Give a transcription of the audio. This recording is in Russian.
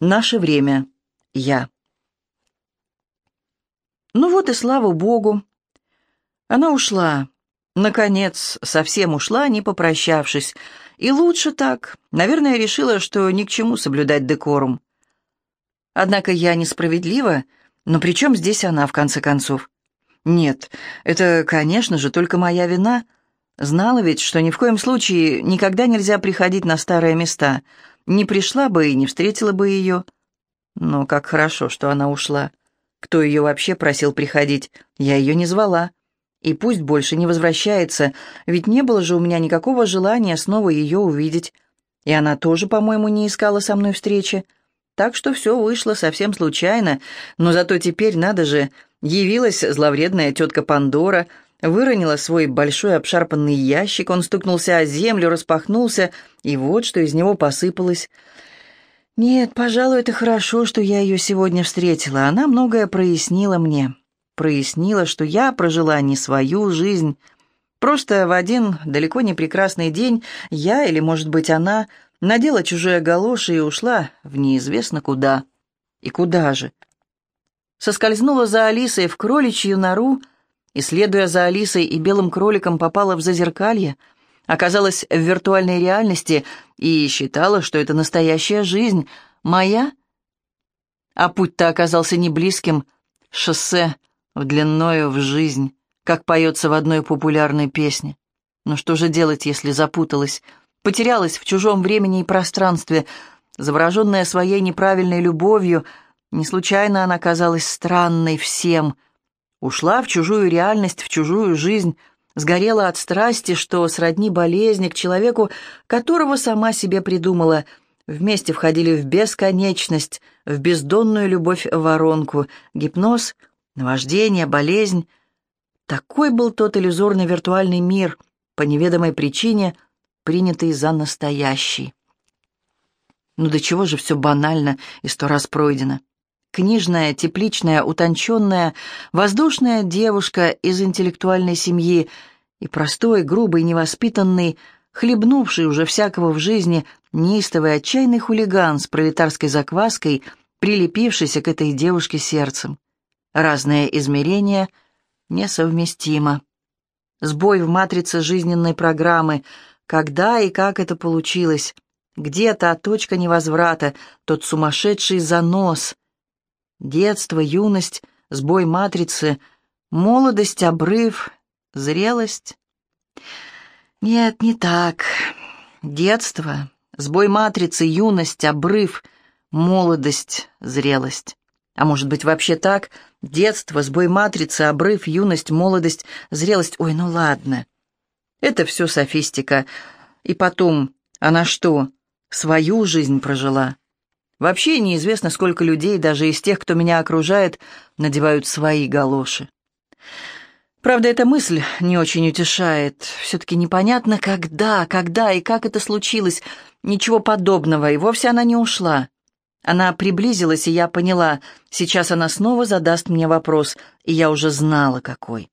Наше время. Я. Ну вот и слава богу. Она ушла. Наконец, совсем ушла, не попрощавшись. И лучше так. Наверное, решила, что ни к чему соблюдать декорум. Однако я несправедлива, но при чем здесь она, в конце концов? Нет, это, конечно же, только моя вина. Знала ведь, что ни в коем случае никогда нельзя приходить на старые места. Не пришла бы и не встретила бы ее. Но как хорошо, что она ушла. Кто ее вообще просил приходить? Я ее не звала. И пусть больше не возвращается, ведь не было же у меня никакого желания снова ее увидеть. И она тоже, по-моему, не искала со мной встречи. Так что все вышло совсем случайно, но зато теперь, надо же, явилась зловредная тетка Пандора, выронила свой большой обшарпанный ящик, он стукнулся о землю, распахнулся, и вот что из него посыпалось. Нет, пожалуй, это хорошо, что я ее сегодня встретила, она многое прояснила мне прояснила, что я прожила не свою жизнь. Просто в один далеко не прекрасный день я, или, может быть, она, надела чужие галоши и ушла в неизвестно куда. И куда же? Соскользнула за Алисой в кроличью нору, и, следуя за Алисой и белым кроликом, попала в зазеркалье, оказалась в виртуальной реальности и считала, что это настоящая жизнь, моя. А путь-то оказался не близким, шоссе в длинною в жизнь, как поется в одной популярной песне. Но что же делать, если запуталась, потерялась в чужом времени и пространстве, завороженная своей неправильной любовью, не случайно она казалась странной всем, ушла в чужую реальность, в чужую жизнь, сгорела от страсти, что сродни болезни к человеку, которого сама себе придумала, вместе входили в бесконечность, в бездонную любовь-воронку, гипноз — наваждение, болезнь. Такой был тот иллюзорный виртуальный мир, по неведомой причине, принятый за настоящий. Ну до чего же все банально и сто раз пройдено. Книжная, тепличная, утонченная, воздушная девушка из интеллектуальной семьи и простой, грубый, невоспитанный, хлебнувший уже всякого в жизни, неистовый отчаянный хулиган с пролетарской закваской, прилепившийся к этой девушке сердцем. Разные измерения несовместимо. Сбой в матрице жизненной программы. Когда и как это получилось? Где та точка невозврата, тот сумасшедший занос? Детство, юность, сбой матрицы, молодость, обрыв, зрелость? Нет, не так. Детство, сбой матрицы, юность, обрыв, молодость, зрелость. А может быть, вообще так? Детство, сбой матрицы, обрыв, юность, молодость, зрелость. Ой, ну ладно. Это все софистика. И потом, она что, свою жизнь прожила? Вообще неизвестно, сколько людей, даже из тех, кто меня окружает, надевают свои галоши. Правда, эта мысль не очень утешает. Все-таки непонятно, когда, когда и как это случилось. Ничего подобного, и вовсе она не ушла. Она приблизилась, и я поняла, сейчас она снова задаст мне вопрос, и я уже знала, какой.